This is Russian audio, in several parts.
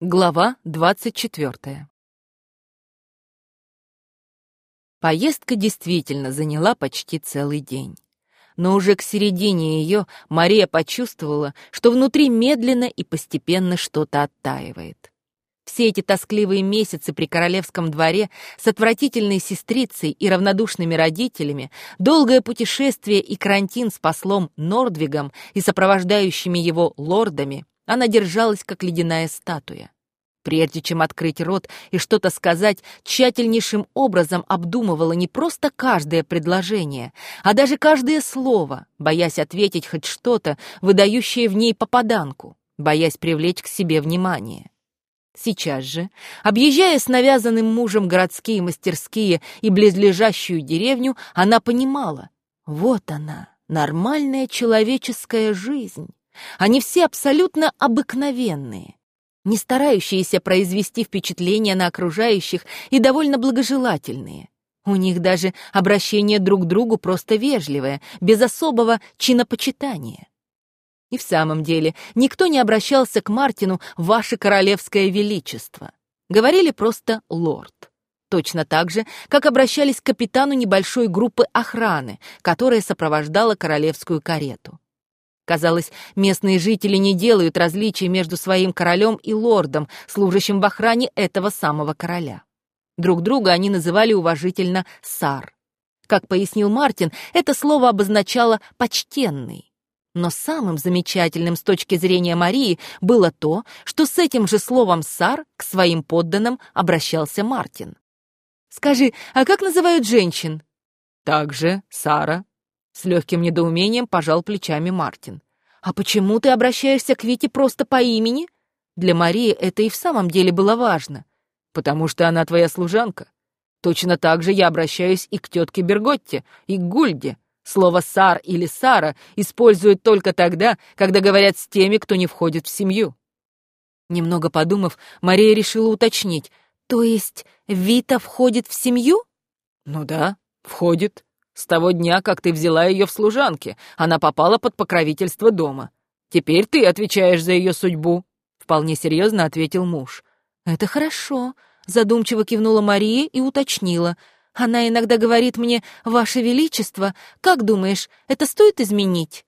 Глава двадцать четвертая. Поездка действительно заняла почти целый день. Но уже к середине ее Мария почувствовала, что внутри медленно и постепенно что-то оттаивает. Все эти тоскливые месяцы при королевском дворе с отвратительной сестрицей и равнодушными родителями, долгое путешествие и карантин с послом Нордвигом и сопровождающими его лордами она держалась, как ледяная статуя. Прежде чем открыть рот и что-то сказать, тщательнейшим образом обдумывала не просто каждое предложение, а даже каждое слово, боясь ответить хоть что-то, выдающее в ней попаданку, боясь привлечь к себе внимание. Сейчас же, объезжая с навязанным мужем городские мастерские и близлежащую деревню, она понимала, вот она, нормальная человеческая жизнь. Они все абсолютно обыкновенные, не старающиеся произвести впечатление на окружающих и довольно благожелательные. У них даже обращение друг к другу просто вежливое, без особого чинопочитания. И в самом деле никто не обращался к Мартину «Ваше Королевское Величество». Говорили просто «Лорд». Точно так же, как обращались к капитану небольшой группы охраны, которая сопровождала королевскую карету. Казалось, местные жители не делают различий между своим королем и лордом, служащим в охране этого самого короля. Друг друга они называли уважительно «сар». Как пояснил Мартин, это слово обозначало «почтенный». Но самым замечательным с точки зрения Марии было то, что с этим же словом «сар» к своим подданным обращался Мартин. «Скажи, а как называют женщин?» «Так же, Сара», с легким недоумением пожал плечами Мартин. «А почему ты обращаешься к Вите просто по имени?» Для Марии это и в самом деле было важно. «Потому что она твоя служанка. Точно так же я обращаюсь и к тетке Берготте, и к Гульде. Слово «сар» или «сара» используют только тогда, когда говорят с теми, кто не входит в семью». Немного подумав, Мария решила уточнить. «То есть Вита входит в семью?» «Ну да, входит. С того дня, как ты взяла ее в служанки, она попала под покровительство дома. Теперь ты отвечаешь за ее судьбу», — вполне серьезно ответил муж. «Это хорошо», — задумчиво кивнула Мария и уточнила. «Она иногда говорит мне, Ваше Величество, как думаешь, это стоит изменить?»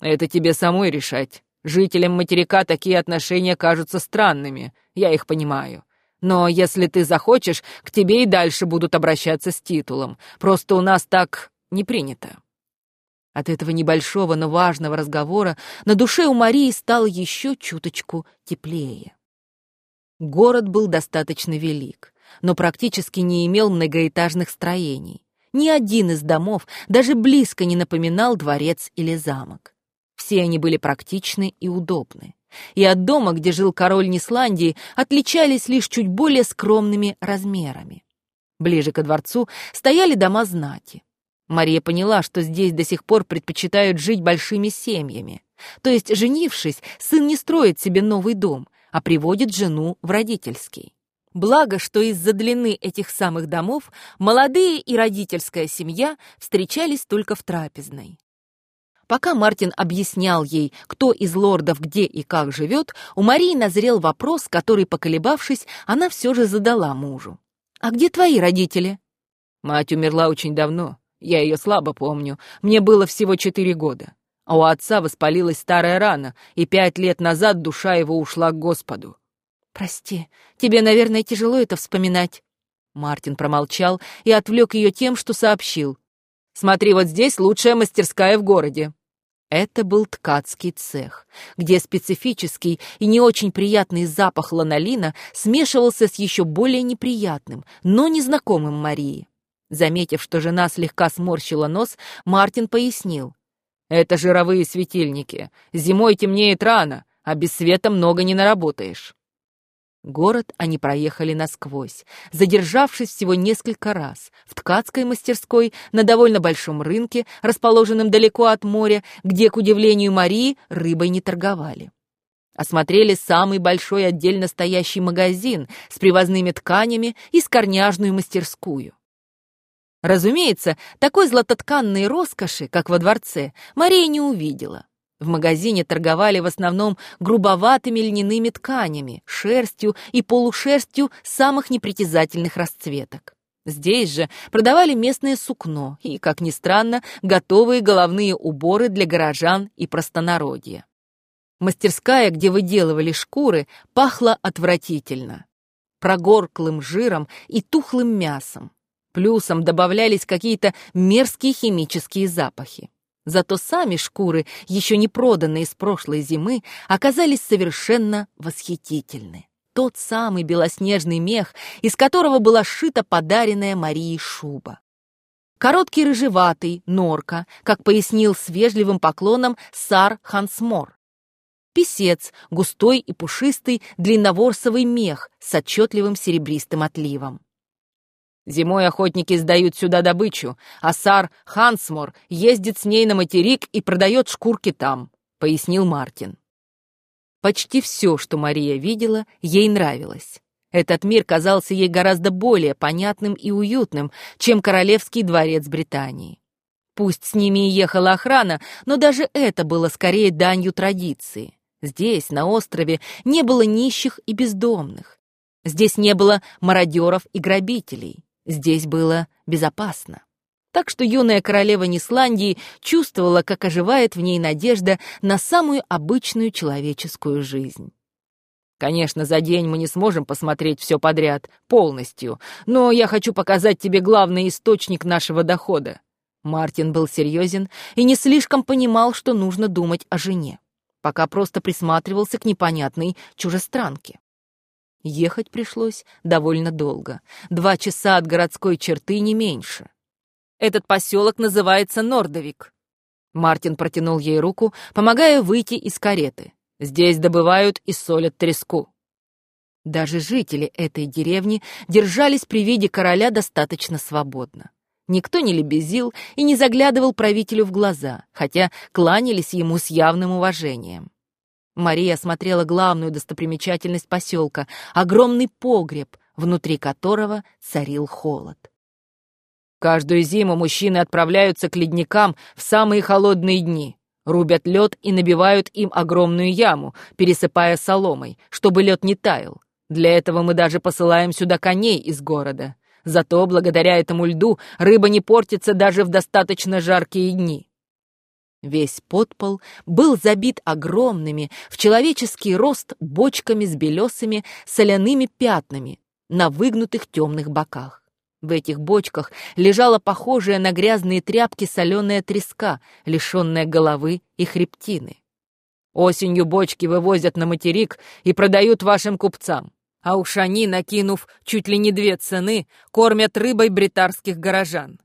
«Это тебе самой решать. Жителям материка такие отношения кажутся странными, я их понимаю. Но если ты захочешь, к тебе и дальше будут обращаться с титулом. Просто у нас так не принято». От этого небольшого, но важного разговора на душе у Марии стало еще чуточку теплее. Город был достаточно велик, но практически не имел многоэтажных строений. Ни один из домов даже близко не напоминал дворец или замок. Все они были практичны и удобны и от дома, где жил король Нисландии, отличались лишь чуть более скромными размерами. Ближе ко дворцу стояли дома знати. Мария поняла, что здесь до сих пор предпочитают жить большими семьями. То есть, женившись, сын не строит себе новый дом, а приводит жену в родительский. Благо, что из-за длины этих самых домов молодые и родительская семья встречались только в трапезной. Пока Мартин объяснял ей, кто из лордов где и как живет, у Марии назрел вопрос, который, поколебавшись, она все же задала мужу. «А где твои родители?» «Мать умерла очень давно. Я ее слабо помню. Мне было всего четыре года. А у отца воспалилась старая рана, и пять лет назад душа его ушла к Господу». «Прости, тебе, наверное, тяжело это вспоминать». Мартин промолчал и отвлек ее тем, что сообщил. Смотри, вот здесь лучшая мастерская в городе». Это был ткацкий цех, где специфический и не очень приятный запах ланолина смешивался с еще более неприятным, но незнакомым Марии. Заметив, что жена слегка сморщила нос, Мартин пояснил. «Это жировые светильники. Зимой темнеет рано, а без света много не наработаешь». Город они проехали насквозь, задержавшись всего несколько раз в ткацкой мастерской на довольно большом рынке, расположенном далеко от моря, где, к удивлению Марии, рыбой не торговали. Осмотрели самый большой отдельно стоящий магазин с привозными тканями и скорняжную мастерскую. Разумеется, такой златотканной роскоши, как во дворце, Мария не увидела. В магазине торговали в основном грубоватыми льняными тканями, шерстью и полушерстью самых непритязательных расцветок. Здесь же продавали местное сукно и, как ни странно, готовые головные уборы для горожан и простонародья. Мастерская, где выделывали шкуры, пахла отвратительно. Прогорклым жиром и тухлым мясом. Плюсом добавлялись какие-то мерзкие химические запахи. Зато сами шкуры, еще не проданные с прошлой зимы, оказались совершенно восхитительны. Тот самый белоснежный мех, из которого была сшита подаренная Марии шуба. Короткий рыжеватый, норка, как пояснил с вежливым поклоном Сар Хансмор. Песец, густой и пушистый длинноворсовый мех с отчетливым серебристым отливом. Зимой охотники сдают сюда добычу, а сар Хансмор ездит с ней на материк и продает шкурки там», — пояснил Мартин. Почти все, что Мария видела, ей нравилось. Этот мир казался ей гораздо более понятным и уютным, чем королевский дворец Британии. Пусть с ними и ехала охрана, но даже это было скорее данью традиции. Здесь, на острове, не было нищих и бездомных. Здесь не было мародеров и грабителей. Здесь было безопасно. Так что юная королева Нисландии чувствовала, как оживает в ней надежда на самую обычную человеческую жизнь. Конечно, за день мы не сможем посмотреть все подряд, полностью, но я хочу показать тебе главный источник нашего дохода. Мартин был серьезен и не слишком понимал, что нужно думать о жене, пока просто присматривался к непонятной чужестранке. Ехать пришлось довольно долго. Два часа от городской черты не меньше. Этот поселок называется Нордовик. Мартин протянул ей руку, помогая выйти из кареты. Здесь добывают и солят треску. Даже жители этой деревни держались при виде короля достаточно свободно. Никто не лебезил и не заглядывал правителю в глаза, хотя кланялись ему с явным уважением. Мария осмотрела главную достопримечательность поселка — огромный погреб, внутри которого царил холод. Каждую зиму мужчины отправляются к ледникам в самые холодные дни, рубят лед и набивают им огромную яму, пересыпая соломой, чтобы лед не таял. Для этого мы даже посылаем сюда коней из города. Зато благодаря этому льду рыба не портится даже в достаточно жаркие дни. Весь подпол был забит огромными, в человеческий рост бочками с белесыми соляными пятнами на выгнутых темных боках. В этих бочках лежала похожая на грязные тряпки соленая треска, лишенная головы и хребтины. Осенью бочки вывозят на материк и продают вашим купцам, а уж они, накинув чуть ли не две цены, кормят рыбой бритарских горожан.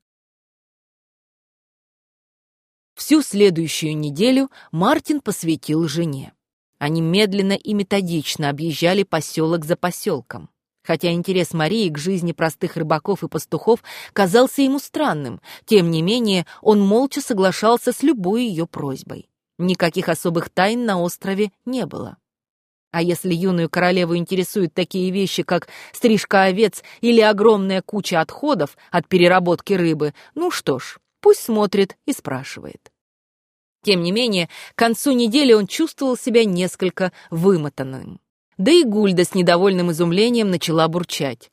Всю следующую неделю Мартин посвятил жене. Они медленно и методично объезжали поселок за поселком. Хотя интерес Марии к жизни простых рыбаков и пастухов казался ему странным, тем не менее он молча соглашался с любой ее просьбой. Никаких особых тайн на острове не было. А если юную королеву интересуют такие вещи, как стрижка овец или огромная куча отходов от переработки рыбы, ну что ж, Пусть смотрит и спрашивает. Тем не менее, к концу недели он чувствовал себя несколько вымотанным. Да и Гульда с недовольным изумлением начала бурчать.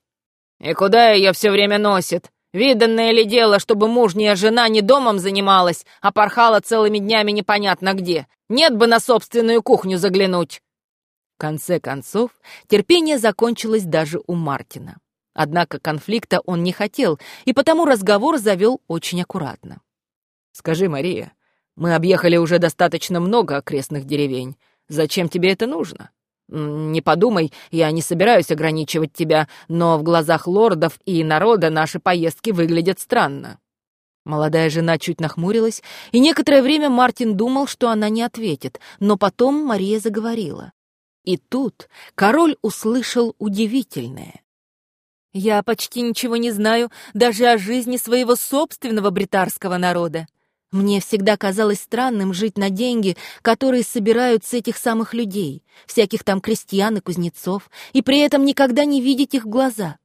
«И куда ее все время носит? Виданное ли дело, чтобы мужняя жена не домом занималась, а порхала целыми днями непонятно где? Нет бы на собственную кухню заглянуть!» В конце концов, терпение закончилось даже у Мартина. Однако конфликта он не хотел, и потому разговор завел очень аккуратно. «Скажи, Мария, мы объехали уже достаточно много окрестных деревень. Зачем тебе это нужно? Не подумай, я не собираюсь ограничивать тебя, но в глазах лордов и народа наши поездки выглядят странно». Молодая жена чуть нахмурилась, и некоторое время Мартин думал, что она не ответит, но потом Мария заговорила. И тут король услышал удивительное. Я почти ничего не знаю даже о жизни своего собственного бритарского народа. Мне всегда казалось странным жить на деньги, которые собирают с этих самых людей, всяких там крестьян и кузнецов, и при этом никогда не видеть их в глаза.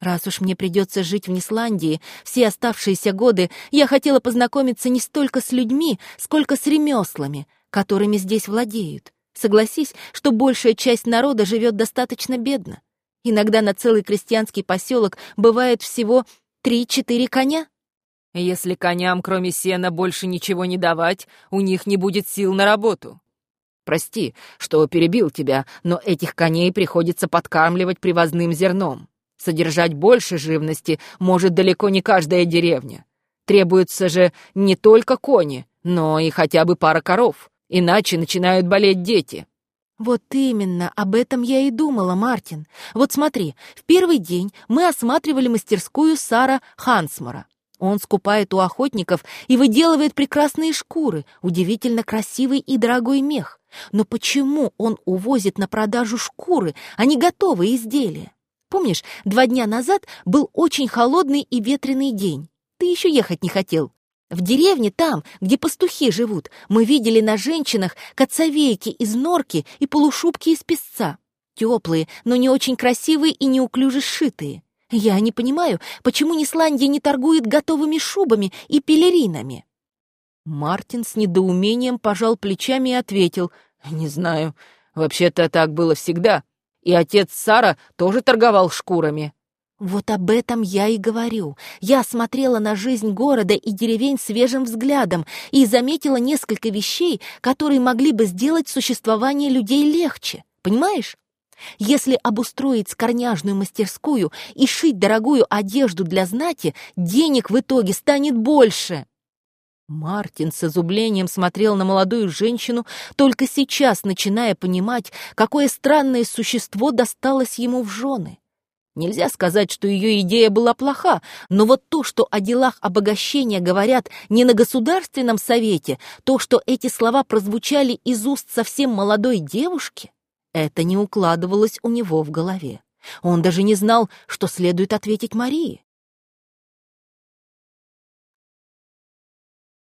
Раз уж мне придется жить в Нисландии все оставшиеся годы, я хотела познакомиться не столько с людьми, сколько с ремеслами, которыми здесь владеют. Согласись, что большая часть народа живет достаточно бедно. Иногда на целый крестьянский поселок бывает всего три-четыре коня. Если коням, кроме сена, больше ничего не давать, у них не будет сил на работу. Прости, что перебил тебя, но этих коней приходится подкармливать привозным зерном. Содержать больше живности может далеко не каждая деревня. Требуются же не только кони, но и хотя бы пара коров, иначе начинают болеть дети. Вот именно, об этом я и думала, Мартин. Вот смотри, в первый день мы осматривали мастерскую Сара Хансмора. Он скупает у охотников и выделывает прекрасные шкуры, удивительно красивый и дорогой мех. Но почему он увозит на продажу шкуры, а не готовые изделия? Помнишь, два дня назад был очень холодный и ветреный день. Ты еще ехать не хотел. В деревне там, где пастухи живут, мы видели на женщинах коцовейки из норки и полушубки из песца. Теплые, но не очень красивые и неуклюже сшитые. Я не понимаю, почему Нисландия не торгует готовыми шубами и пелеринами?» Мартин с недоумением пожал плечами и ответил, «Не знаю, вообще-то так было всегда. И отец Сара тоже торговал шкурами». «Вот об этом я и говорю. Я смотрела на жизнь города и деревень свежим взглядом и заметила несколько вещей, которые могли бы сделать существование людей легче. Понимаешь? Если обустроить скорняжную мастерскую и шить дорогую одежду для знати, денег в итоге станет больше. Мартин с изумлением смотрел на молодую женщину, только сейчас начиная понимать, какое странное существо досталось ему в жены. Нельзя сказать, что ее идея была плоха, но вот то, что о делах обогащения говорят не на государственном совете, то, что эти слова прозвучали из уст совсем молодой девушки, это не укладывалось у него в голове. Он даже не знал, что следует ответить Марии.